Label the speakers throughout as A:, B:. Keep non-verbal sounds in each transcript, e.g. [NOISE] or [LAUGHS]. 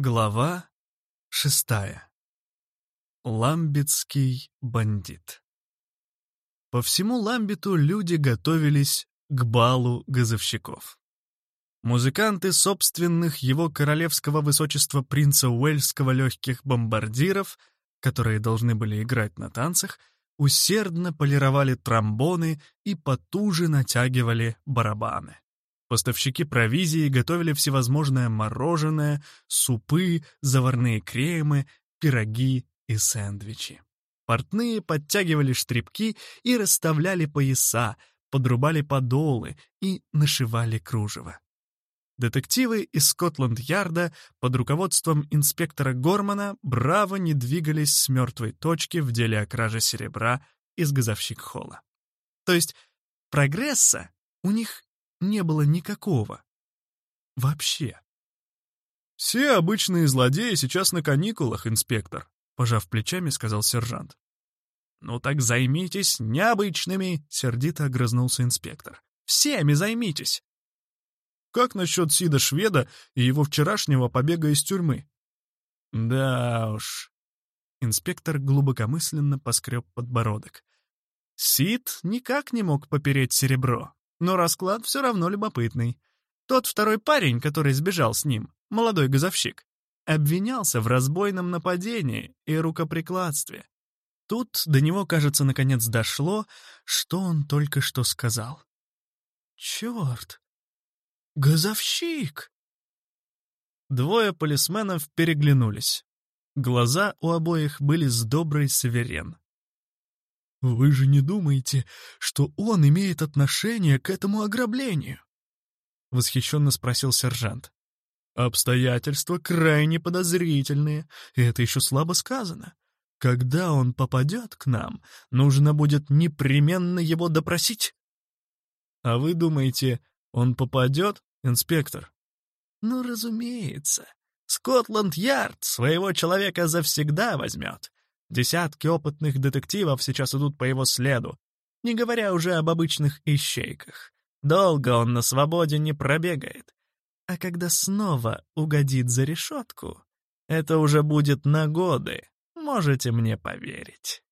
A: Глава шестая. Ламбетский бандит. По всему Ламбету люди готовились к балу газовщиков. Музыканты собственных его королевского высочества принца Уэльского легких бомбардиров, которые должны были играть на танцах, усердно полировали тромбоны и потуже натягивали барабаны. Поставщики провизии готовили всевозможное мороженое, супы, заварные кремы, пироги и сэндвичи. Портные подтягивали штрипки и расставляли пояса, подрубали подолы и нашивали кружево. Детективы из Скотланд-Ярда под руководством инспектора Гормана браво не двигались с мертвой точки в деле о краже серебра из газовщик-холла. То есть прогресса у них не было никакого. Вообще. «Все обычные злодеи сейчас на каникулах, инспектор», — пожав плечами, сказал сержант. «Ну так займитесь необычными», — сердито огрызнулся инспектор. «Всеми займитесь». «Как насчет Сида Шведа и его вчерашнего побега из тюрьмы?» «Да уж». Инспектор глубокомысленно поскреб подбородок. Сид никак не мог попереть серебро, но расклад все равно любопытный. Тот второй парень, который сбежал с ним, молодой газовщик, обвинялся в разбойном нападении и рукоприкладстве. Тут до него, кажется, наконец дошло, что он только что сказал. «Черт! Газовщик!» Двое полисменов переглянулись. Глаза у обоих были с доброй северен. «Вы же не думаете, что он имеет отношение к этому ограблению?» — восхищенно спросил сержант. «Обстоятельства крайне подозрительные, и это еще слабо сказано. Когда он попадет к нам, нужно будет непременно его допросить». «А вы думаете, он попадет, инспектор?» «Ну, разумеется. Скотланд-Ярд своего человека завсегда возьмет. Десятки опытных детективов сейчас идут по его следу, не говоря уже об обычных ищейках. Долго он на свободе не пробегает. А когда снова угодит за решетку, это уже будет на годы, можете мне поверить.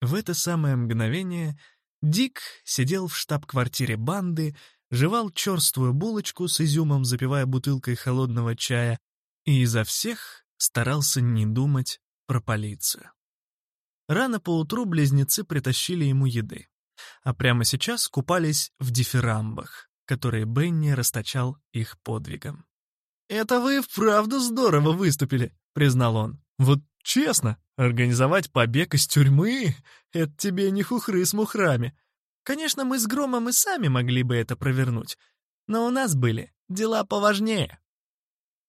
A: В это самое мгновение Дик сидел в штаб-квартире банды, жевал черствую булочку с изюмом, запивая бутылкой холодного чая, и изо всех старался не думать про полицию. Рано поутру близнецы притащили ему еды, а прямо сейчас купались в дифирамбах, которые Бенни расточал их подвигом. «Это вы вправду здорово выступили», — признал он. «Вот честно, организовать побег из тюрьмы — это тебе не хухры с мухрами. Конечно, мы с Громом и сами могли бы это провернуть, но у нас были дела поважнее».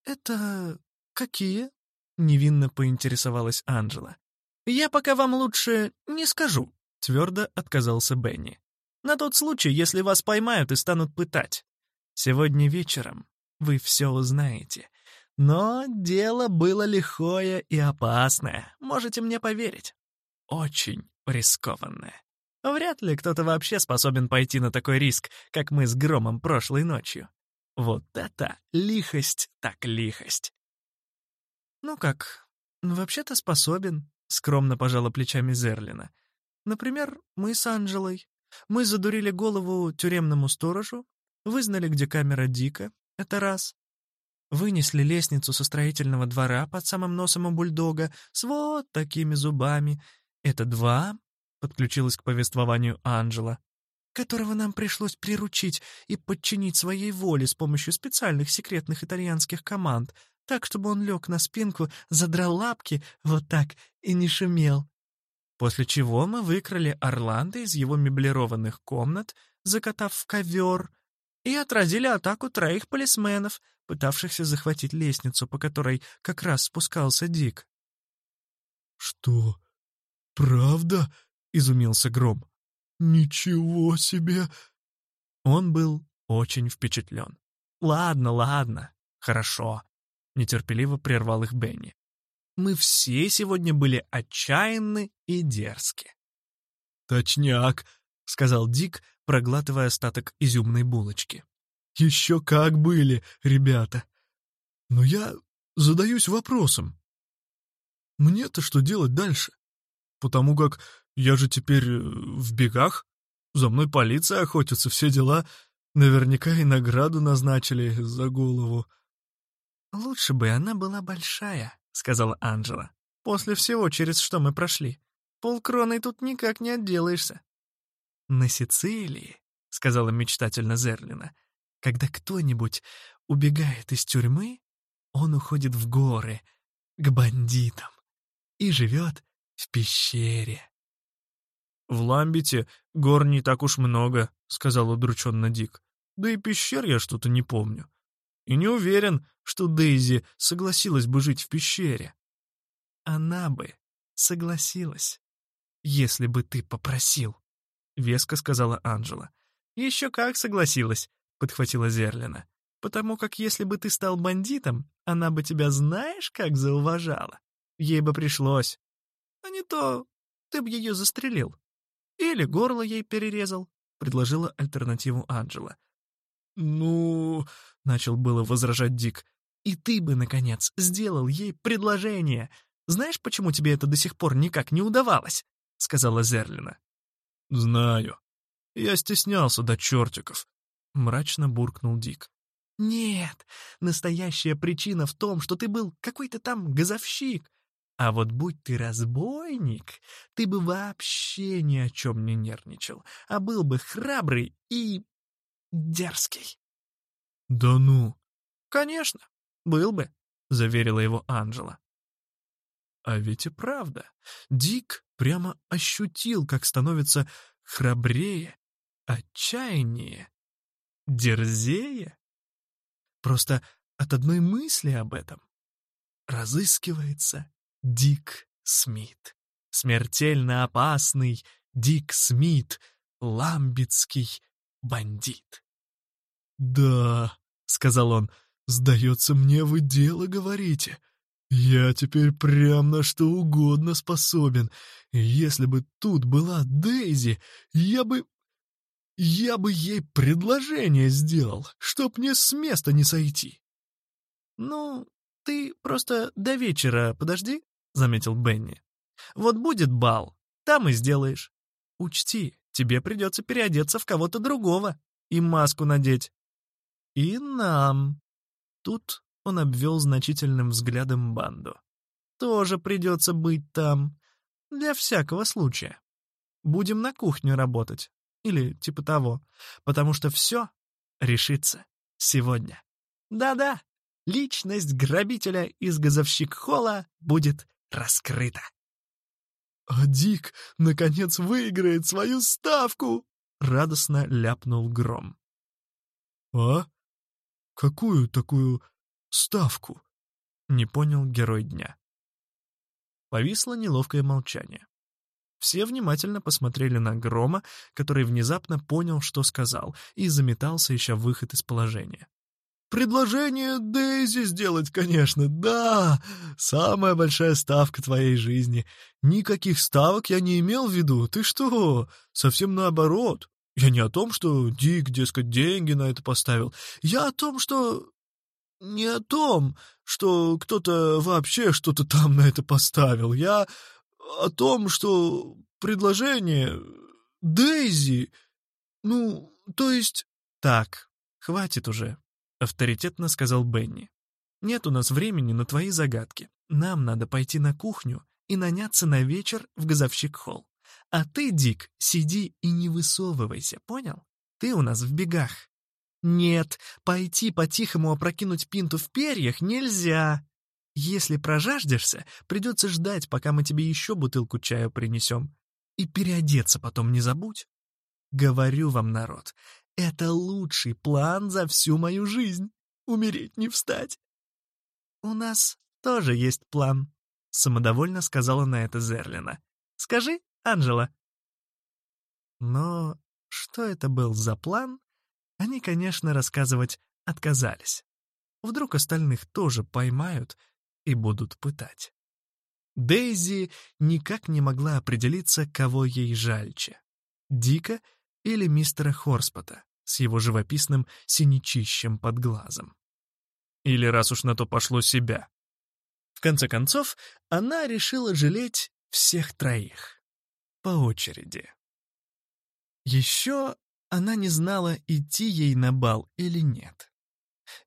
A: «Это какие?» — невинно поинтересовалась Анджела. «Я пока вам лучше не скажу», — твердо отказался Бенни. «На тот случай, если вас поймают и станут пытать. Сегодня вечером вы все узнаете. Но дело было лихое и опасное, можете мне поверить. Очень рискованное. Вряд ли кто-то вообще способен пойти на такой риск, как мы с Громом прошлой ночью. Вот это лихость так лихость. «Ну как, вообще-то способен», — скромно пожала плечами Зерлина. «Например, мы с Анжелой. Мы задурили голову тюремному сторожу, вызнали, где камера Дика, это раз. Вынесли лестницу со строительного двора под самым носом у бульдога с вот такими зубами. Это два», — подключилась к повествованию Анжела, которого нам пришлось приручить и подчинить своей воле с помощью специальных секретных итальянских команд — так, чтобы он лег на спинку, задрал лапки вот так и не шумел. После чего мы выкрали Орландо из его меблированных комнат, закатав в ковер, и отразили атаку троих полисменов, пытавшихся захватить лестницу, по которой как раз спускался Дик.
B: «Что? Правда?» — изумился Гром. «Ничего себе!»
A: Он был очень впечатлен. «Ладно, ладно, хорошо. — нетерпеливо прервал их Бенни. «Мы все сегодня были отчаянны и дерзки».
B: «Точняк», — сказал Дик, проглатывая остаток изюмной булочки. «Еще как были, ребята. Но я задаюсь вопросом. Мне-то что делать дальше? Потому как я же теперь э, в бегах, за мной полиция охотится, все дела. Наверняка и награду назначили за голову.
A: «Лучше бы она была большая», — сказала Анжела. «После всего, через что мы прошли. Полкроной тут никак не отделаешься». «На Сицилии», — сказала мечтательно Зерлина, «когда кто-нибудь убегает из тюрьмы, он уходит в горы, к бандитам, и живет в пещере».
B: «В Ламбите гор не так уж много», — сказал удрученно Дик. «Да и пещер я что-то не помню. И не уверен, что Дейзи согласилась бы жить в пещере».
A: «Она бы согласилась, если бы ты попросил», — веско сказала Анжела. «Еще как согласилась», — подхватила Зерлина. «Потому как если бы ты стал бандитом, она бы тебя знаешь, как зауважала. Ей бы пришлось. А не то ты бы ее застрелил. Или горло ей перерезал», — предложила альтернативу Анжела.
B: «Ну...» — начал было возражать Дик.
A: «И ты бы, наконец, сделал ей предложение. Знаешь, почему тебе это до сих пор никак не удавалось?» — сказала Зерлина.
B: «Знаю. Я стеснялся до чертиков», — мрачно буркнул Дик.
A: «Нет, настоящая причина в том, что ты был какой-то там газовщик. А вот будь ты разбойник, ты бы вообще ни о чем не нервничал, а был бы храбрый и дерзкий».
B: «Да ну!»
A: «Конечно, был бы», — заверила его Анжела.
B: А ведь и правда. Дик прямо ощутил, как становится храбрее, отчаяннее, дерзее. Просто от одной мысли об этом разыскивается Дик Смит. Смертельно опасный Дик Смит, ламбитский бандит. «Да», — сказал он, — «сдается мне, вы дело говорите. Я теперь прям на что угодно способен. Если бы тут была Дейзи, я бы... Я бы ей предложение сделал, чтоб мне с места не сойти».
A: «Ну, ты просто до вечера подожди», — заметил Бенни. «Вот будет бал, там и сделаешь. Учти, тебе придется переодеться в кого-то другого и маску надеть. И нам». Тут он обвел значительным взглядом банду. «Тоже придется быть там. Для всякого случая. Будем на кухню работать. Или типа того. Потому что все решится сегодня. Да-да, личность грабителя из газовщик-холла будет раскрыта.
B: «А Дик, наконец, выиграет свою ставку!» — радостно ляпнул Гром. «А? Какую такую ставку?» — не понял герой дня.
A: Повисло неловкое молчание. Все внимательно посмотрели на Грома, который внезапно понял, что сказал, и заметался, ища выход из положения.
B: Предложение Дейзи сделать, конечно, да. Самая большая ставка твоей жизни. Никаких ставок я не имел в виду. Ты что? Совсем наоборот. Я не о том, что Дик, дескать, деньги на это поставил. Я о том, что... Не о том, что кто-то вообще что-то там на это поставил. Я о том, что предложение Дейзи... Ну, то есть...
A: Так, хватит уже, — авторитетно сказал Бенни. «Нет у нас времени на твои загадки. Нам надо пойти на кухню и наняться на вечер в газовщик-холл. А ты, Дик, сиди и не высовывайся, понял? Ты у нас в бегах». «Нет, пойти по-тихому опрокинуть пинту в перьях нельзя. Если прожаждешься, придется ждать, пока мы тебе еще бутылку чая принесем. И переодеться потом не забудь. Говорю вам, народ, это лучший план за всю мою жизнь. Умереть не встать. У нас тоже есть план, самодовольно сказала на это Зерлина. Скажи, Анжела. Но что это был за план, они, конечно, рассказывать отказались. Вдруг остальных тоже поймают и будут пытать. Дейзи никак не могла определиться, кого ей жальче — Дика или мистера Хорспота с его живописным синячищем под глазом.
B: Или, раз уж на то пошло себя,
A: конце концов, она решила жалеть всех троих. По очереди. Еще она не знала, идти ей на бал или нет.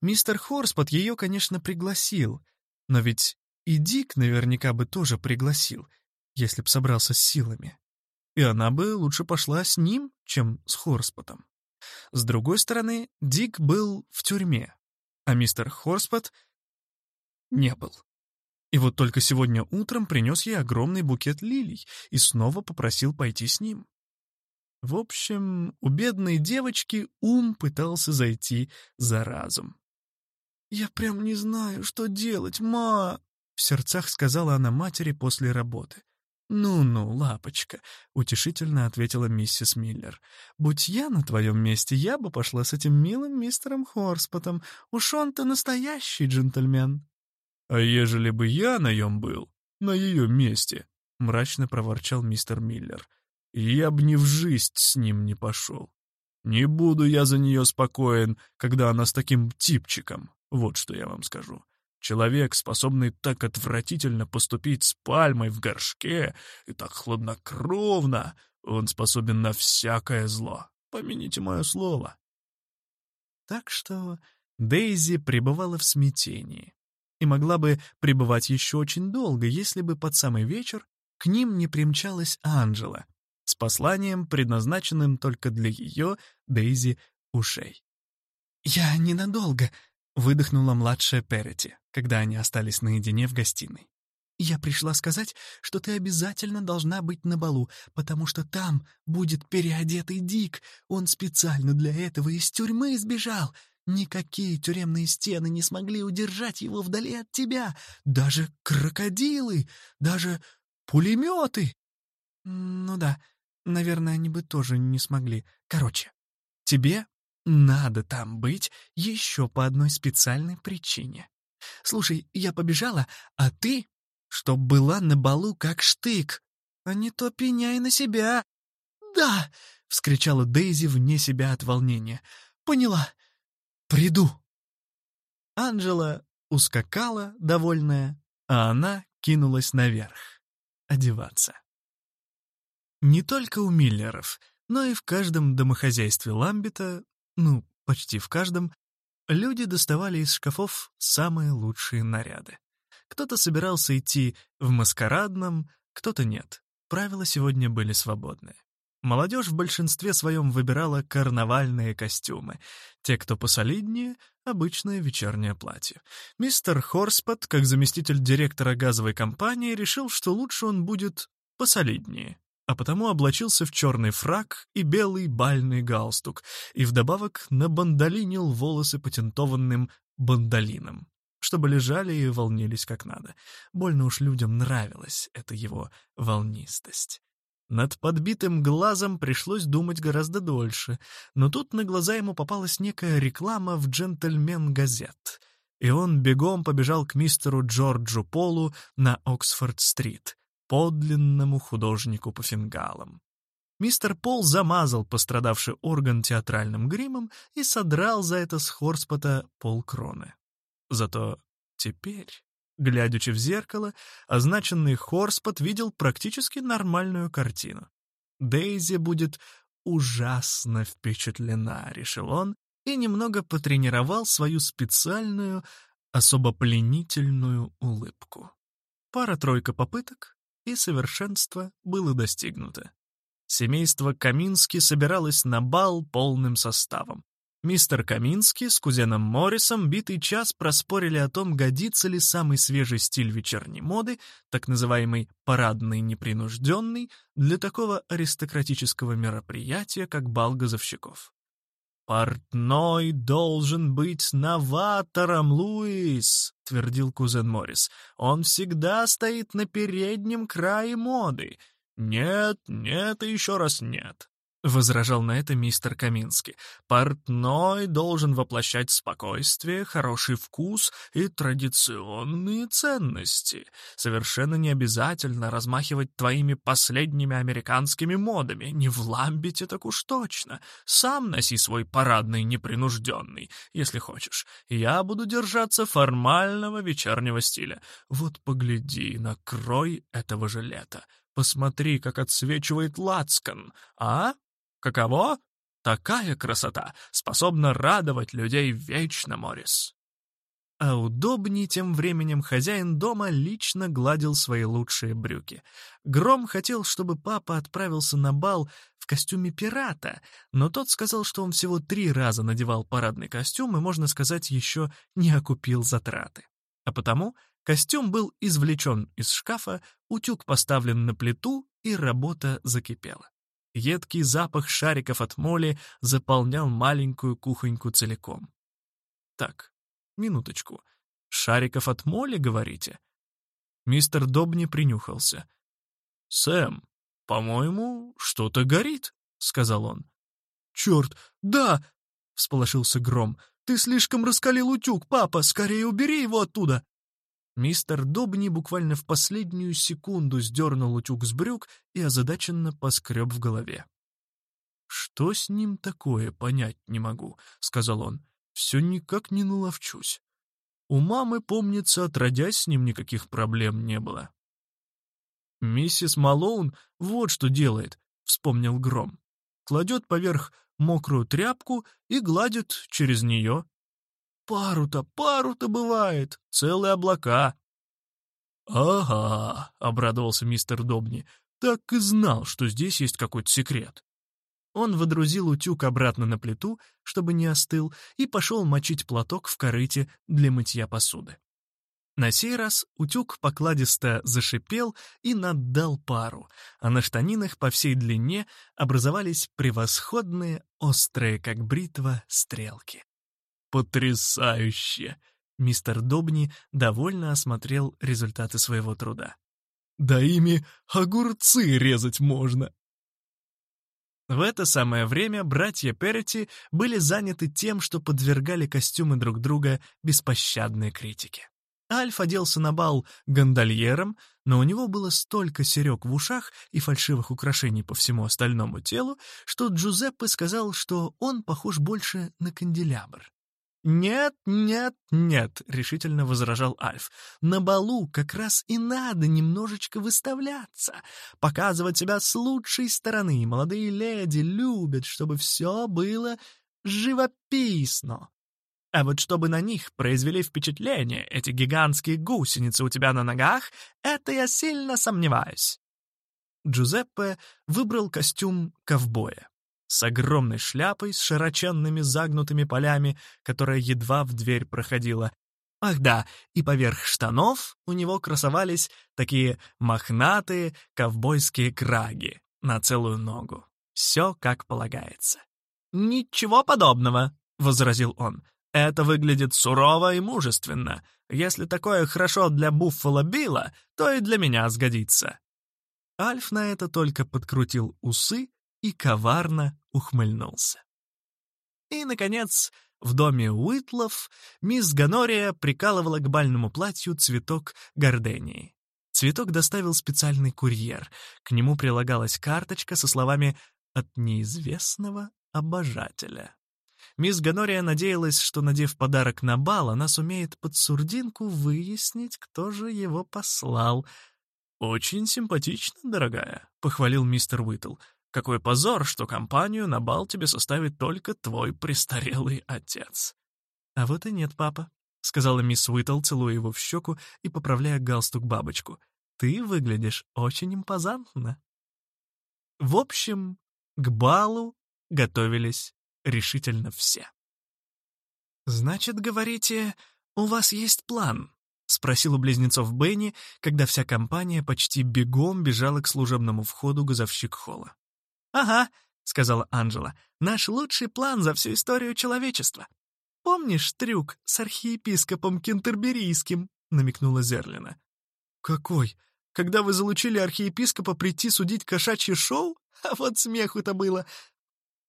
A: Мистер Хорспот ее, конечно, пригласил, но ведь и Дик наверняка бы тоже пригласил, если б собрался с силами. И она бы лучше пошла с ним, чем с Хорспотом. С другой стороны, Дик был в тюрьме, а мистер Хорспот не был. И вот только сегодня утром принес ей огромный букет лилий и снова попросил пойти с ним. В общем, у бедной девочки ум пытался зайти за разум. «Я прям не знаю, что делать, ма!» — в сердцах сказала она матери после работы. «Ну-ну, лапочка», — утешительно ответила миссис Миллер. «Будь я на твоем месте, я бы пошла с этим милым мистером Хорспотом. Уж он-то настоящий джентльмен».
B: «А ежели бы я на нем был, на ее месте», — мрачно проворчал мистер Миллер, я б ни в жизнь с ним не пошел. Не буду я за нее спокоен, когда она с таким типчиком, вот что я вам скажу. Человек, способный так отвратительно поступить с пальмой в горшке и так хладнокровно, он способен на всякое зло. Помяните мое слово.
A: Так что Дейзи пребывала в смятении и могла бы пребывать еще очень долго, если бы под самый вечер к ним не примчалась Анжела с посланием, предназначенным только для ее, Дейзи, ушей. «Я ненадолго», — выдохнула младшая Перети, когда они остались наедине в гостиной. «Я пришла сказать, что ты обязательно должна быть на балу, потому что там будет переодетый Дик. Он специально для этого из тюрьмы сбежал. Никакие тюремные стены не смогли удержать его вдали от тебя. Даже крокодилы, даже пулеметы. Ну да, Наверное, они бы тоже не смогли. Короче, тебе надо там быть еще по одной специальной причине. Слушай, я побежала, а ты, чтоб была на балу как штык, а не то пеняй на себя. Да, — вскричала Дейзи вне себя от волнения. «Поняла. Приду». Анжела ускакала, довольная, а она кинулась наверх одеваться. Не только у Миллеров, но и в каждом домохозяйстве Ламбета, ну, почти в каждом, люди доставали из шкафов самые лучшие наряды. Кто-то собирался идти в маскарадном, кто-то нет. Правила сегодня были свободные. Молодежь в большинстве своем выбирала карнавальные костюмы. Те, кто посолиднее — обычное вечернее платье. Мистер Хорспот, как заместитель директора газовой компании, решил, что лучше он будет посолиднее а потому облачился в черный фрак и белый бальный галстук, и вдобавок набандолинил волосы патентованным бандолином, чтобы лежали и волнились как надо. Больно уж людям нравилась эта его волнистость. Над подбитым глазом пришлось думать гораздо дольше, но тут на глаза ему попалась некая реклама в «Джентльмен-газет», и он бегом побежал к мистеру Джорджу Полу на Оксфорд-стрит подлинному художнику по фингалам. Мистер Пол замазал пострадавший орган театральным гримом и содрал за это с Хорспота полкроны. Зато теперь, глядячи в зеркало, означенный Хорспот видел практически нормальную картину. Дейзи будет ужасно впечатлена, решил он, и немного потренировал свою специальную, особо пленительную улыбку. Пара-тройка попыток, и совершенство было достигнуто. Семейство Камински собиралось на бал полным составом. Мистер Камински с кузеном Моррисом битый час проспорили о том, годится ли самый свежий стиль вечерней моды, так называемый «парадный непринужденный», для такого аристократического мероприятия, как бал газовщиков. «Портной должен быть новатором, Луис», — твердил кузен Моррис. «Он всегда стоит на переднем крае моды. Нет, нет и еще раз нет. — возражал на это мистер Каминский. «Портной должен воплощать спокойствие, хороший вкус и традиционные ценности. Совершенно не обязательно размахивать твоими последними американскими модами. Не в ламбите так уж точно. Сам носи свой парадный непринужденный, если хочешь. Я буду держаться формального вечернего стиля. Вот погляди, накрой этого жилета». Посмотри, как отсвечивает лацкан, а? Каково? Такая красота способна радовать людей вечно, Морис. А удобнее тем временем хозяин дома лично гладил свои лучшие брюки. Гром хотел, чтобы папа отправился на бал в костюме пирата, но тот сказал, что он всего три раза надевал парадный костюм и, можно сказать, еще не окупил затраты. А потому костюм был извлечен из шкафа, утюг поставлен на плиту, и работа закипела. Едкий запах шариков от моли заполнял маленькую кухоньку целиком. Так, минуточку. Шариков от моли, говорите? Мистер Добни принюхался. «Сэм, по-моему, что-то горит», — сказал он.
B: «Черт, да!» — всполошился Гром. «Ты слишком раскалил утюг, папа! Скорее убери его оттуда!»
A: Мистер Добни буквально в последнюю секунду сдернул утюг с брюк и озадаченно поскреб в голове. «Что с ним такое, понять не могу», — сказал он. «Все никак не наловчусь. У мамы, помнится, отродясь, с ним никаких проблем не было». «Миссис Малоун вот что делает», — вспомнил Гром. «Кладет поверх мокрую тряпку и гладит через нее. Пару-то, пару-то бывает, целые облака. «Ага», — обрадовался мистер Добни, — «так и знал, что здесь есть какой-то секрет». Он водрузил утюг обратно на плиту, чтобы не остыл, и пошел мочить платок в корыте для мытья посуды. На сей раз утюг покладисто зашипел и наддал пару, а на штанинах по всей длине образовались превосходные, острые, как бритва, стрелки. «Потрясающе!» Мистер Добни довольно осмотрел результаты своего труда.
B: «Да ими огурцы резать можно!»
A: В это самое время братья Перети были заняты тем, что подвергали костюмы друг друга беспощадной критике. Альф оделся на бал гондольером, но у него было столько серег в ушах и фальшивых украшений по всему остальному телу, что Джузеппе сказал, что он похож больше на канделябр. «Нет, нет, нет», — решительно возражал Альф. «На балу как раз и надо немножечко выставляться, показывать себя с лучшей стороны. Молодые леди любят, чтобы все было живописно. А вот чтобы на них произвели впечатление эти гигантские гусеницы у тебя на ногах, это я сильно сомневаюсь». Джузеппе выбрал костюм ковбоя с огромной шляпой с широченными загнутыми полями, которая едва в дверь проходила. Ах да, и поверх штанов у него красовались такие мохнатые ковбойские краги на целую ногу. Все как полагается. «Ничего подобного», — возразил он. «Это выглядит сурово и мужественно. Если такое хорошо для Буффало Билла, то и для меня сгодится». Альф на это только подкрутил усы и коварно ухмыльнулся. И, наконец, в доме Уитлов мисс Ганория прикалывала к бальному платью цветок гордении. Цветок доставил специальный курьер. К нему прилагалась карточка со словами «От неизвестного обожателя». Мисс Ганория надеялась, что, надев подарок на бал, она сумеет под сурдинку выяснить, кто же его послал. «Очень симпатично, дорогая», — похвалил мистер Уитл. Какой позор, что компанию на бал тебе составит только твой престарелый отец. А вот и нет, папа, — сказала мисс Уитл, целуя его в щеку и поправляя галстук бабочку. «Ты выглядишь очень импозантно». В общем, к балу готовились решительно все. «Значит, говорите, у вас есть план?» — спросил у близнецов Бенни, когда вся компания почти бегом бежала к служебному входу газовщик холла. «Ага», — сказала Анжела, — «наш лучший план за всю историю человечества». «Помнишь трюк с архиепископом Кентерберийским?» — намекнула Зерлина. «Какой? Когда вы залучили архиепископа прийти судить кошачье шоу? А вот смеху-то было.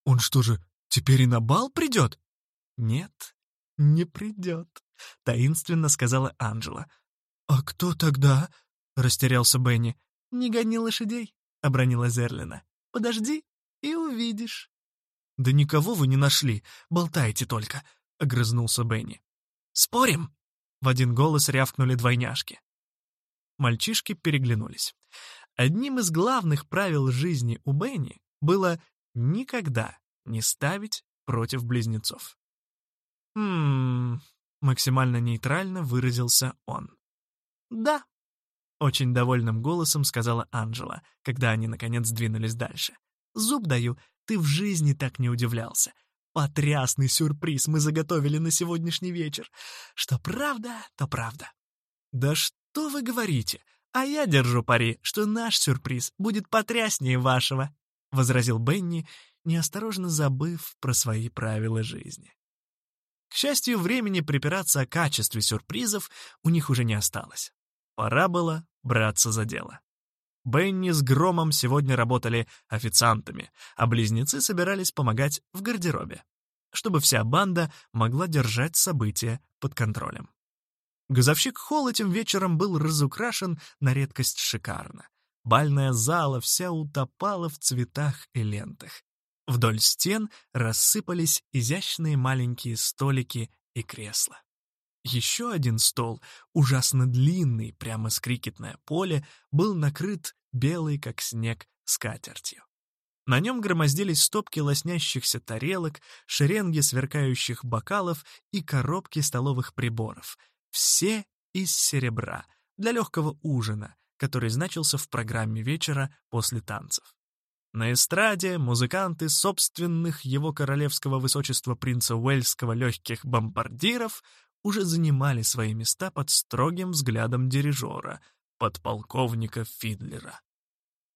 B: Он что же, теперь и на бал придет?
A: Нет, не придет, таинственно сказала Анжела.
B: А кто тогда? Растерялся Бенни.
A: Не гони лошадей, обронила Зерлина. Подожди и увидишь.
B: Да никого вы не нашли, болтайте только, огрызнулся Бенни.
A: Спорим? В один голос рявкнули двойняшки. Мальчишки переглянулись. Одним из главных правил жизни у Бенни было никогда не ставить против близнецов. «Хм...» — максимально нейтрально выразился он. «Да», — очень довольным голосом сказала Анжела, когда они, наконец, двинулись дальше. «Зуб даю, ты в жизни так не удивлялся. Потрясный сюрприз мы заготовили на сегодняшний вечер. Что правда, то правда». «Да что вы говорите? А я держу пари, что наш сюрприз будет потряснее вашего», — возразил Бенни, неосторожно забыв про свои правила жизни. К счастью, времени припираться о качестве сюрпризов у них уже не осталось. Пора было браться за дело. Бенни с Громом сегодня работали официантами, а близнецы собирались помогать в гардеробе, чтобы вся банда могла держать события под контролем. Газовщик Холл этим вечером был разукрашен на редкость шикарно. Бальная зала вся утопала в цветах и лентах. Вдоль стен рассыпались изящные маленькие столики и кресла. Еще один стол, ужасно длинный, прямо с крикетное поле, был накрыт белой, как снег, скатертью. На нем громоздились стопки лоснящихся тарелок, шеренги сверкающих бокалов и коробки столовых приборов. Все из серебра, для легкого ужина, который значился в программе вечера после танцев. На эстраде музыканты собственных его королевского высочества принца Уэльского легких бомбардиров уже занимали свои места под строгим взглядом дирижера, подполковника Фидлера.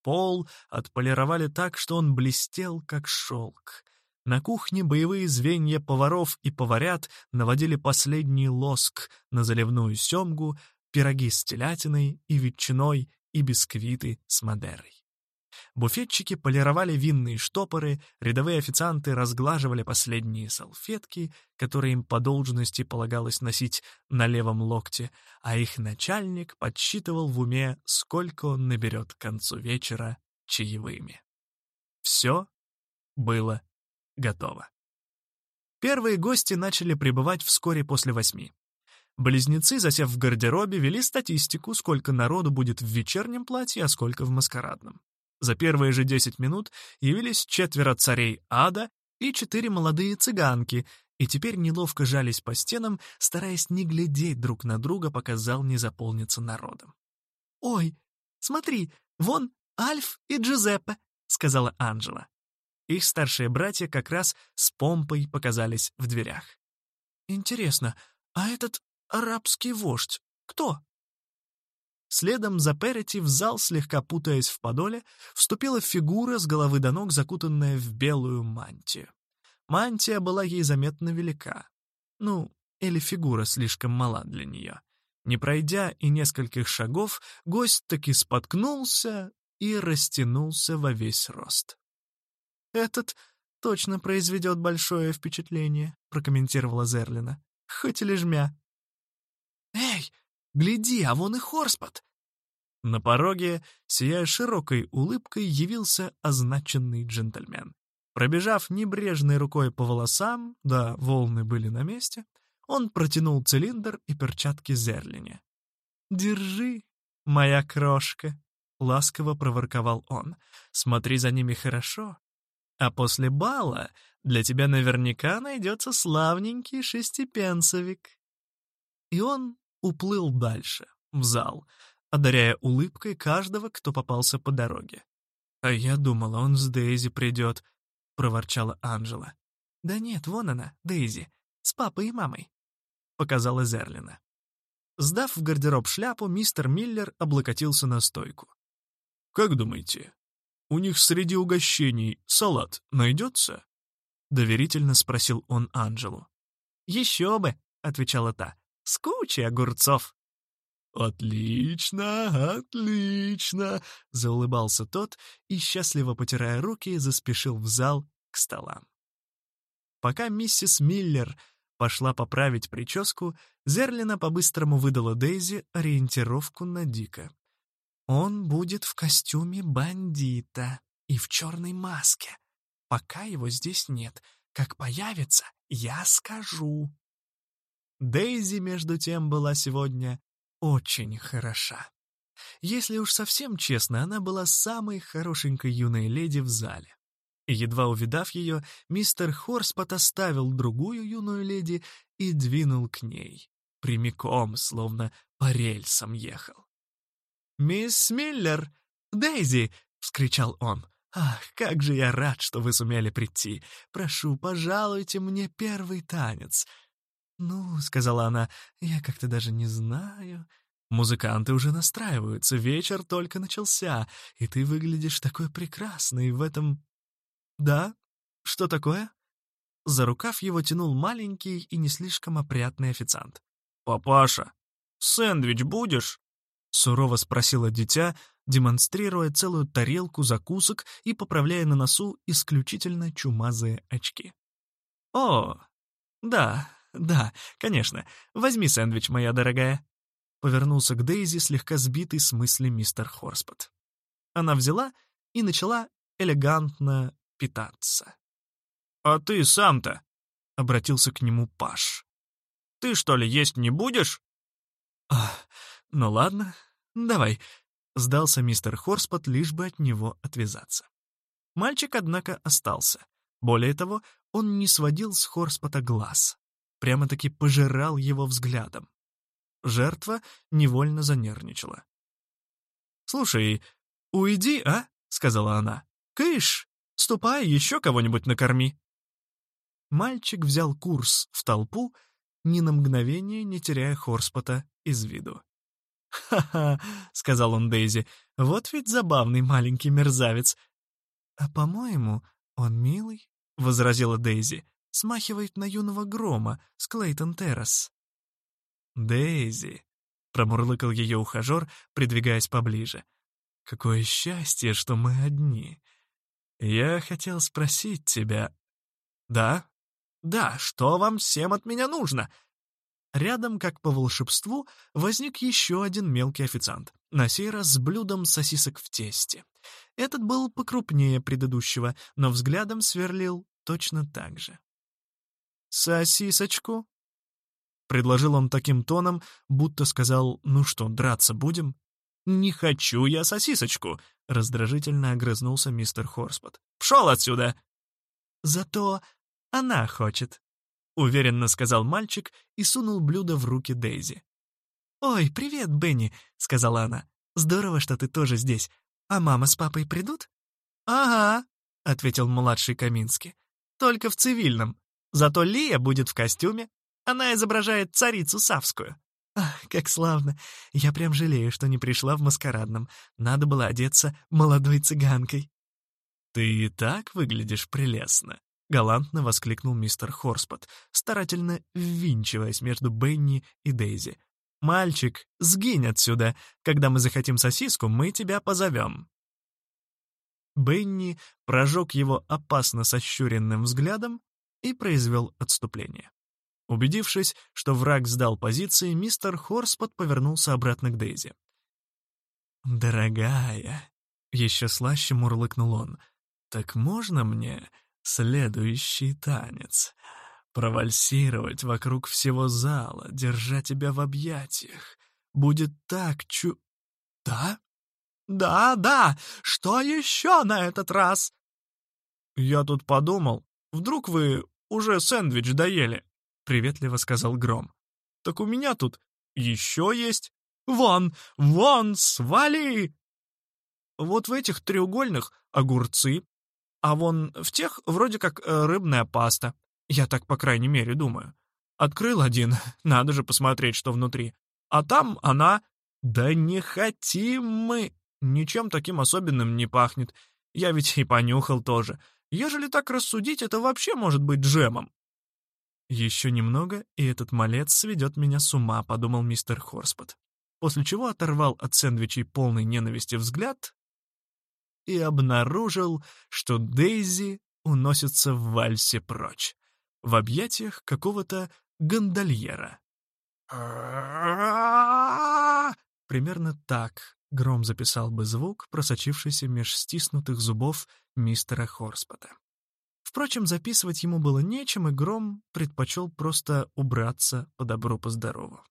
A: Пол отполировали так, что он блестел, как шелк. На кухне боевые звенья поваров и поварят наводили последний лоск на заливную семгу, пироги с телятиной и ветчиной и бисквиты с Мадерой. Буфетчики полировали винные штопоры, рядовые официанты разглаживали последние салфетки, которые им по должности полагалось носить на левом локте, а их начальник подсчитывал в уме, сколько он наберет к концу вечера чаевыми. Все было готово. Первые гости начали прибывать вскоре после восьми. Близнецы, засев в гардеробе, вели статистику, сколько народу будет в вечернем платье, а сколько в маскарадном. За первые же десять минут явились четверо царей ада и четыре молодые цыганки, и теперь неловко жались по стенам, стараясь не глядеть друг на друга, пока зал не заполнится народом. «Ой, смотри, вон Альф и Джузеппе», — сказала Анжела. Их старшие братья как раз с помпой показались в дверях. «Интересно, а этот арабский вождь кто?» Следом за Перети в зал, слегка путаясь в подоле, вступила фигура с головы до ног, закутанная в белую мантию. Мантия была ей заметно велика. Ну, или фигура слишком мала для нее. Не пройдя и нескольких шагов, гость таки споткнулся и растянулся во весь рост. «Этот точно произведет большое впечатление», — прокомментировала Зерлина. «Хоть и лежмя». «Эй, Гляди, а вон и Хорспот!» На пороге, сияя широкой улыбкой, явился означенный джентльмен. Пробежав небрежной рукой по волосам, да, волны были на месте, он протянул цилиндр и перчатки Зерлине. «Держи, моя крошка», — ласково проворковал он. «Смотри за ними хорошо, а после бала для тебя наверняка найдется славненький шестипенсовик». И он уплыл дальше, в зал, одаряя улыбкой каждого, кто попался по дороге. «А я думала, он с Дейзи придет», — проворчала Анжела. «Да нет, вон она, Дейзи, с папой и мамой», — показала Зерлина. Сдав в гардероб шляпу, мистер Миллер облокотился на стойку. «Как думаете, у них среди угощений салат найдется?» — доверительно спросил он Анжелу. «Еще бы», — отвечала та с кучей огурцов.
B: «Отлично, отлично!» — заулыбался тот и, счастливо потирая руки, заспешил в зал к столам. Пока миссис Миллер пошла поправить прическу, Зерлина по-быстрому выдала Дейзи ориентировку на Дика. «Он будет в костюме бандита и в черной маске. Пока его здесь нет. Как появится, я скажу». Дейзи, между тем, была сегодня очень хороша. Если уж совсем честно, она была самой хорошенькой юной леди в зале. Едва увидав ее, мистер Хорспот оставил другую юную леди и двинул к ней. Прямиком, словно по рельсам ехал. «Мисс Миллер! Дейзи!» — вскричал он. «Ах, как же я рад, что вы сумели прийти! Прошу, пожалуйте мне первый танец!» «Ну, — сказала она, — я как-то даже не знаю...» Музыканты уже настраиваются, вечер только начался, и ты выглядишь такой прекрасный в этом «Да? Что такое?» За рукав его тянул маленький и не слишком опрятный официант.
A: «Папаша, сэндвич будешь?»
B: Сурово спросила дитя, демонстрируя целую тарелку закусок и поправляя на носу исключительно чумазые очки.
A: «О, да, да, конечно. Возьми сэндвич, моя дорогая».
B: Повернулся к Дейзи, слегка сбитый с мысли мистер Хорспот. Она взяла и начала элегантно питаться.
A: «А ты сам-то?» — обратился к нему Паш. «Ты что ли есть не будешь?»
B: «Ах, ну ладно, давай», — сдался мистер Хорспот, лишь бы от него отвязаться. Мальчик, однако, остался. Более того, он не сводил с Хорспота глаз. Прямо-таки пожирал его взглядом. Жертва невольно занервничала. «Слушай, уйди, а?» — сказала она. «Кыш, Ступай, еще кого-нибудь накорми». Мальчик взял курс в толпу, ни на мгновение не теряя Хорспота из виду. «Ха-ха», — сказал он Дейзи, — «вот ведь забавный маленький мерзавец». «А, по-моему, он милый», — возразила Дейзи, — «смахивает на юного грома с Клейтон Террас». «Дейзи», — промурлыкал ее ухажер, придвигаясь поближе, — «какое счастье, что мы одни. «Я хотел спросить тебя...» «Да? Да, что вам всем от меня нужно?» Рядом, как по волшебству, возник еще один мелкий официант, на сей раз с блюдом сосисок в тесте. Этот был покрупнее предыдущего, но взглядом сверлил точно так же. «Сосисочку?» Предложил он таким тоном, будто сказал «Ну что, драться будем?» «Не хочу я сосисочку!» — раздражительно огрызнулся мистер Хорспот. «Пшел отсюда!» «Зато она хочет», — уверенно сказал мальчик и сунул блюдо в руки Дейзи. «Ой, привет, Бенни», — сказала она. «Здорово, что ты тоже здесь. А мама с папой придут?» «Ага», — ответил младший Каминский. «Только в цивильном. Зато Лия будет в костюме. Она изображает царицу Савскую». Ах, как славно! Я прям жалею, что не пришла в маскарадном. Надо было одеться молодой цыганкой. «Ты и так выглядишь прелестно», — галантно воскликнул мистер Хорспот, старательно ввинчиваясь между Бенни и Дейзи. «Мальчик, сгинь отсюда. Когда мы захотим сосиску, мы тебя позовем». Бенни прожег его опасно сощуренным взглядом и произвел отступление. Убедившись, что враг сдал позиции, мистер Хорспот повернулся обратно к Дейзи. «Дорогая», — еще слаще мурлыкнул он, — «так можно мне следующий танец? Провальсировать вокруг всего зала, держа тебя в объятиях. Будет так чу...» «Да? Да, да! Что еще на этот раз?» «Я тут подумал, вдруг вы уже сэндвич доели?» — приветливо сказал Гром. «Так у меня тут еще есть. Вон, вон, свали!» Вот в этих треугольных огурцы, а вон в тех вроде как э, рыбная паста. Я так, по крайней мере, думаю. Открыл один, [LAUGHS] надо же посмотреть, что внутри. А там она... Да не хотим мы! Ничем таким особенным не пахнет. Я ведь и понюхал тоже. Ежели так рассудить, это вообще может быть джемом. «Еще немного, и этот малец сведет меня с ума», — подумал мистер Хорспот.
A: после чего оторвал от сэндвичей полный ненависти взгляд и обнаружил, что Дейзи уносится в вальсе прочь, в объятиях какого-то гондольера. Примерно так Гром записал бы звук, просочившийся меж стиснутых зубов мистера Хорспота. Впрочем, записывать ему было нечем, и Гром предпочел просто убраться по добру по здорову.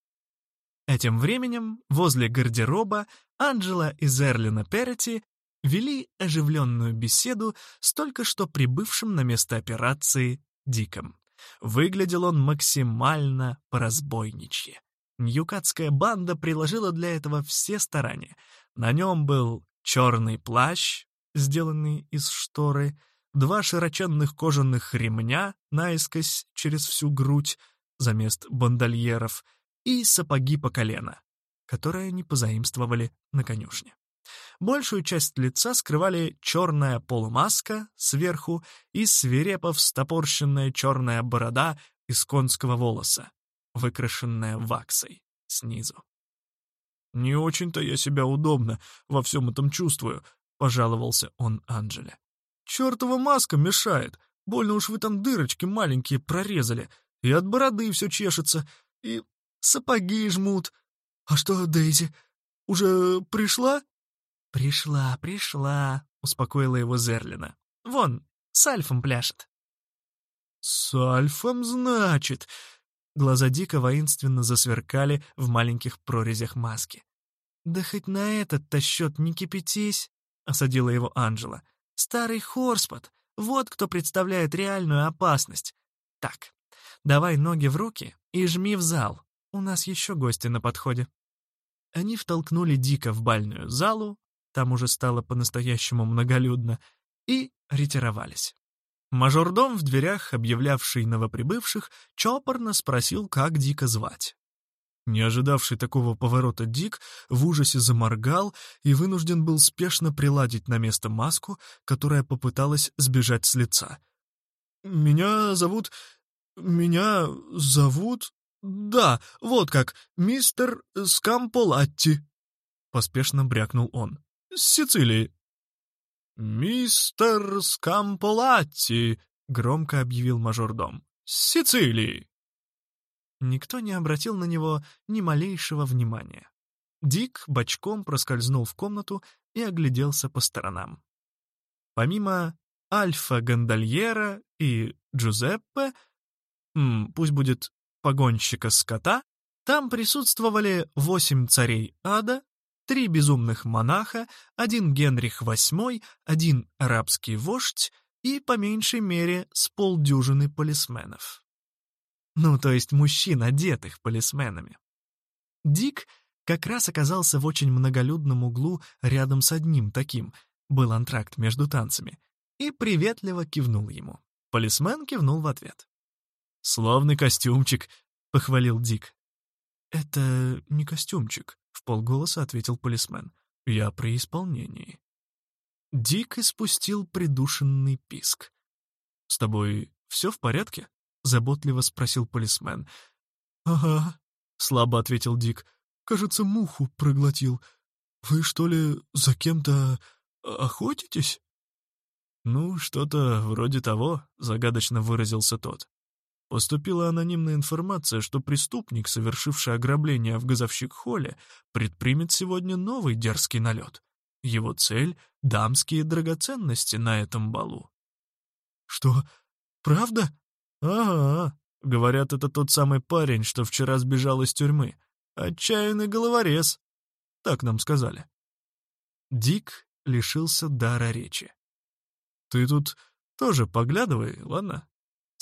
A: Этим временем возле гардероба Анджела и Зерлина Перети вели оживленную беседу с только что прибывшим на место операции Диком. Выглядел он максимально по-разбойничьи. Ньюкатская банда приложила для этого все старания. На нем был черный плащ, сделанный из шторы, два широченных кожаных ремня наискось через всю грудь, за мест бандольеров, и сапоги по колено, которые они позаимствовали на конюшне. Большую часть лица скрывали черная полумаска сверху и свирепо встопорщенная черная борода из конского волоса, выкрашенная ваксой снизу. «Не очень-то я себя удобно во всем этом чувствую», — пожаловался он Анджеле. «Чертова маска мешает. Больно уж вы там дырочки маленькие прорезали. И от бороды все чешется, и сапоги жмут. А что, Дейзи, уже пришла?» «Пришла, пришла», — успокоила его Зерлина. «Вон, с Альфом пляшет».
B: «С Альфом, значит?»
A: Глаза Дика воинственно засверкали в маленьких прорезях маски. «Да хоть на этот-то счет не кипятись», — осадила его Анжела. «Старый Хорспот, вот кто представляет реальную опасность. Так, давай ноги в руки и жми в зал. У нас еще гости на подходе». Они втолкнули Дика в бальную залу, там уже стало по-настоящему многолюдно, и ретировались. Мажордом в дверях, объявлявший новоприбывших, чопорно спросил, как Дика звать. Не ожидавший такого поворота Дик в ужасе заморгал и вынужден был спешно приладить на место маску, которая попыталась сбежать с лица.
B: «Меня зовут... меня зовут... да, вот как, мистер Скамполатти», — поспешно брякнул он. «С Сицилии». «Мистер Скамполатти!» — громко объявил мажордом. «С Сицилии!»
A: Никто не обратил на него ни малейшего внимания. Дик бочком проскользнул в комнату и огляделся по сторонам. Помимо Альфа Гондольера и Джузеппе, пусть будет погонщика скота, там присутствовали восемь царей ада, три безумных монаха, один Генрих VIII, один арабский вождь и, по меньшей мере, с полдюжины полисменов. Ну, то есть мужчин, одетых полисменами. Дик как раз оказался в очень многолюдном углу рядом с одним таким, был антракт между танцами, и приветливо кивнул ему. Полисмен кивнул в ответ.
B: «Славный костюмчик», — похвалил Дик.
A: «Это не костюмчик», — в полголоса ответил полисмен. «Я при исполнении». Дик испустил придушенный писк. «С тобой все в порядке?» — заботливо спросил полисмен.
B: «Ага», — слабо ответил Дик. «Кажется, муху проглотил. Вы, что ли, за кем-то охотитесь?»
A: «Ну, что-то вроде того», — загадочно выразился тот. Поступила анонимная информация, что преступник, совершивший ограбление в газовщик-холле, предпримет сегодня новый дерзкий налет. Его цель — дамские драгоценности на этом балу.
B: «Что, правда?»
A: «Ага. Говорят, это тот самый парень, что вчера сбежал из тюрьмы. Отчаянный головорез. Так нам сказали». Дик лишился дара речи. «Ты тут тоже поглядывай, ладно?» —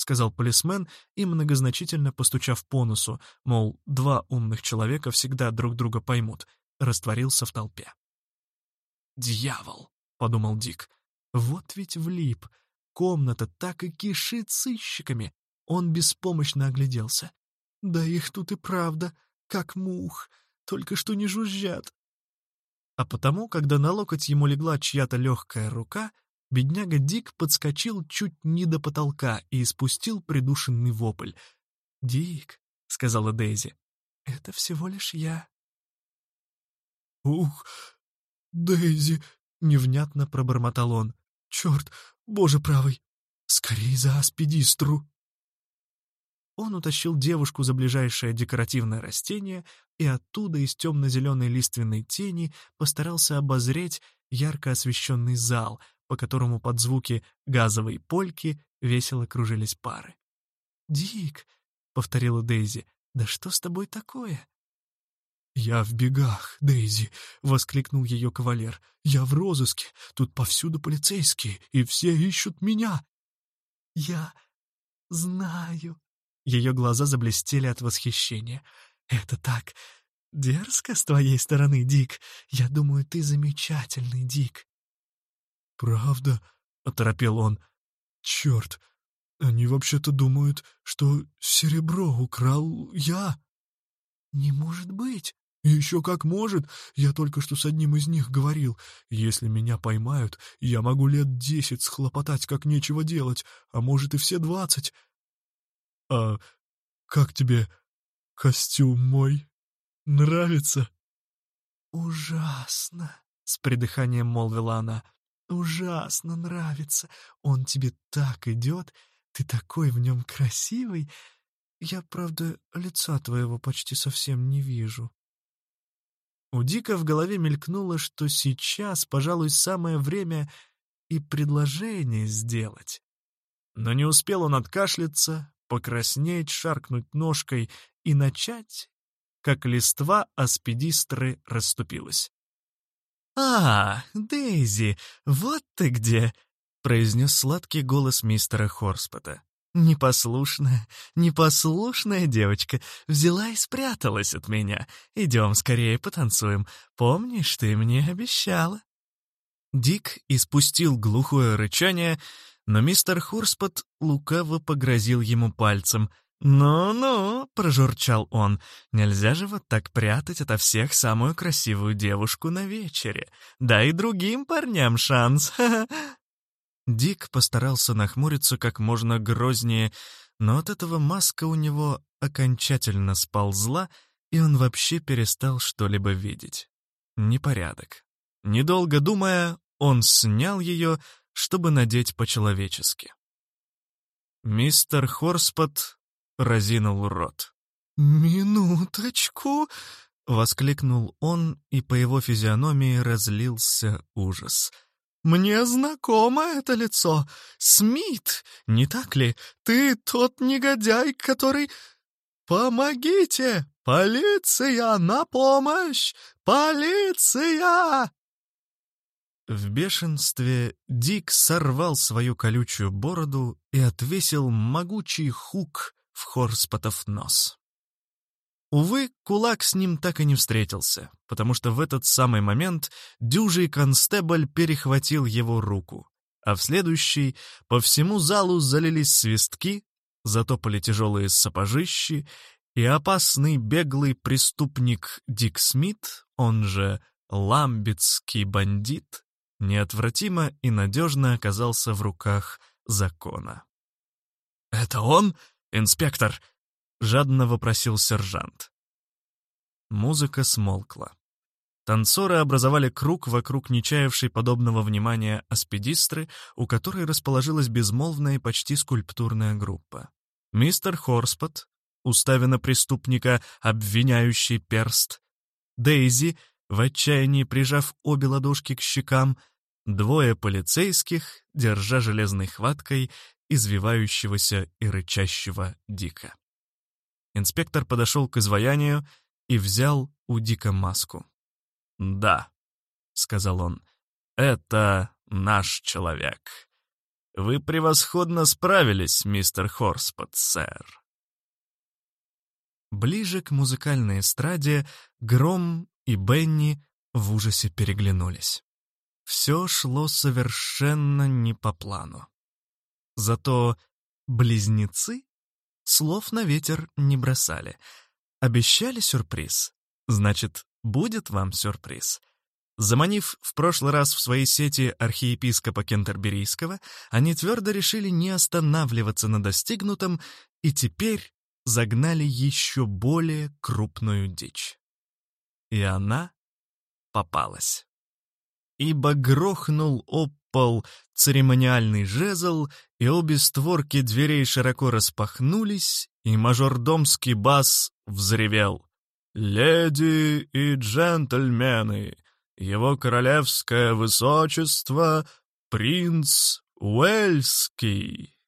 A: сказал полисмен и, многозначительно постучав по носу, мол, два умных человека всегда друг друга поймут, растворился в толпе. «Дьявол!» — подумал Дик. «Вот ведь влип. Комната так и кишит сыщиками». Он беспомощно огляделся. «Да их тут и правда, как мух, только что не жужжат». А потому, когда на локоть ему легла чья-то легкая рука, Бедняга Дик подскочил чуть не до потолка и испустил придушенный вопль. «Дик», — сказала Дейзи, — «это всего лишь я».
B: «Ух, Дейзи!» — невнятно пробормотал он. «Черт, боже правый! Скорей за аспидистру!» Он утащил девушку за ближайшее декоративное растение и оттуда из темно-зеленой лиственной тени постарался обозреть ярко освещенный зал, по которому под звуки газовой польки весело кружились пары. «Дик!» — повторила Дейзи. «Да что с тобой такое?» «Я в бегах, Дейзи!» — воскликнул ее кавалер. «Я в розыске. Тут повсюду полицейские, и все ищут меня!» «Я знаю!» Ее глаза заблестели от восхищения. «Это так дерзко с твоей стороны, Дик. Я думаю, ты замечательный, Дик». «Правда?» — оторопел он. «Черт, они вообще-то думают, что серебро украл я». «Не может быть!» «Еще как может! Я только что с одним из них говорил. Если меня поймают, я могу лет десять схлопотать, как нечего делать, а может и все двадцать. А как тебе костюм мой? Нравится?» «Ужасно!» — с придыханием молвила она. «Ужасно нравится! Он тебе так идет! Ты такой в нем красивый! Я, правда, лица твоего почти совсем не вижу». У Дика в голове мелькнуло, что сейчас, пожалуй, самое время и предложение сделать. Но не успел он откашляться, покраснеть, шаркнуть ножкой и начать, как листва аспидистры расступилась. «А, Дейзи, вот ты где!» — произнес сладкий голос мистера Хорспота. «Непослушная, непослушная девочка взяла и спряталась от меня. Идем скорее потанцуем. Помнишь, ты мне обещала?» Дик испустил глухое рычание, но мистер Хорспот лукаво погрозил ему пальцем. «Ну-ну», — прожурчал он, — «нельзя же вот так прятать ото всех самую красивую девушку на вечере. Дай другим парням шанс, [LAUGHS] Дик постарался нахмуриться как можно грознее, но от этого маска у него окончательно сползла, и он вообще перестал что-либо видеть. Непорядок. Недолго думая, он снял ее, чтобы надеть по-человечески. Мистер Хорспот разинул рот. «Минуточку!» — воскликнул он, и по его физиономии разлился ужас — «Мне знакомо это лицо. Смит, не так ли? Ты тот негодяй, который... Помогите! Полиция, на помощь! Полиция!» В бешенстве Дик сорвал свою колючую бороду и отвесил могучий хук в Хорспотов нос. Увы, кулак с ним так и не встретился, потому что в этот самый момент дюжий констебль перехватил его руку, а в следующий по всему залу залились свистки, затопали тяжелые сапожищи, и опасный беглый преступник Дик Смит, он же ламбетский бандит, неотвратимо и надежно оказался в руках закона. «Это он, инспектор?» — жадно вопросил сержант. Музыка смолкла. Танцоры образовали круг вокруг нечаявшей подобного внимания аспидистры, у которой расположилась безмолвная и почти скульптурная группа. Мистер Хорспот, уставя на преступника обвиняющий перст, Дейзи, в отчаянии прижав обе ладошки к щекам, двое полицейских, держа железной хваткой извивающегося и рычащего Дика. Инспектор подошел к изваянию и взял у Дика маску. «Да», — сказал он, — «это наш человек. Вы превосходно справились, мистер Хорспот, сэр». Ближе к музыкальной эстраде Гром и Бенни в ужасе переглянулись. Все шло совершенно не по плану. Зато близнецы слов на ветер не бросали. Обещали сюрприз. Значит, будет вам сюрприз. Заманив в прошлый раз в свои сети архиепископа Кентерберийского, они твердо решили не останавливаться на достигнутом и теперь загнали еще более крупную дичь. И она
A: попалась. Ибо грохнул об пол церемониальный жезл, и обе створки дверей широко распахнулись, и мажордомский бас взревел. «Леди и джентльмены, его королевское высочество, принц Уэльский!»